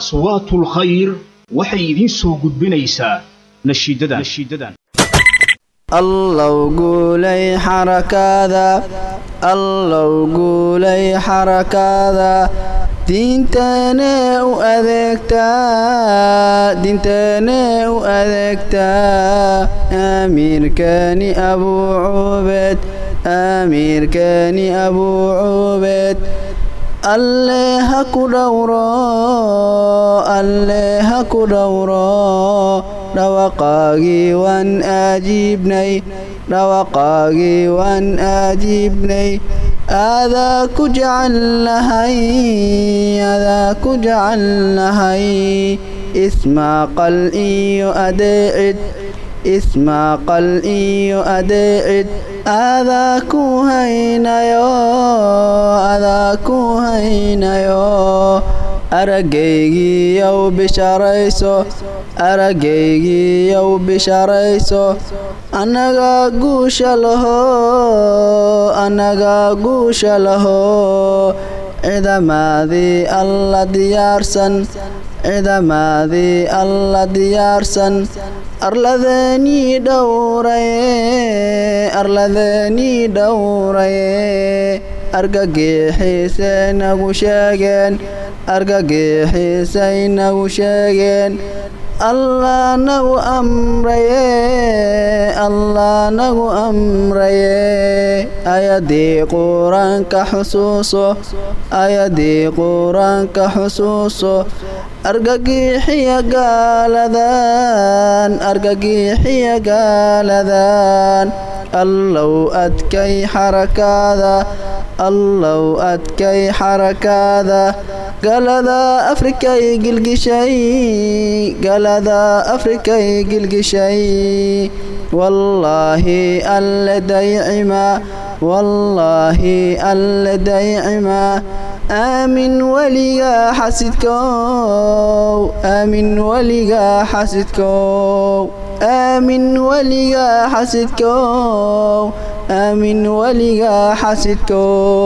aswaatul khayr waxay idiin soo gudbinaysaa nashiidadan. Allow guulay xarakaada. Allow guulay xarakaada. Diintanee u adeegtaa diintanee u adeegtaa amiirkani abuu cubeed. Amiirkani abuu cubeed alle ha ku dhowro alle ha ku dhowro dhawaqaagii waan aajiibnay dhawaqaagii waan aajiibnay aadaa ku jecelnahay aadaa ku jecelnahay ismaaqal iyo adeecid ismaaqal iyo adeecid aadaa ku haynayo aadaa ku haynayo aragaygiiyow bisharayso aragaygiiyow bisharayso annaga guusha laho annaga guusha laho cidamaadii alla diyaarsan cidamaadii alla diyaarsan arladeenii dhowraye arladeenii dhowraye argagixiisay nagu sheegeen argagixiisay nagu sheegeen allah nagu amraye allah nagu amraye ayadii qur'aanka xusuuso ayadii qur'aanka xusuuso argagixiya gaaladan argagixiya gaaladan allow adkay xarakaada allow adkay xarakaada galada afrikay gilgishay. Galada afrikay gilgishay. Wallaahi alle daycima wallaahi aamin weligaa xasidkow aamin weligaa xasidkow aamin weligaa xasidkow aamin weligaa xasidkow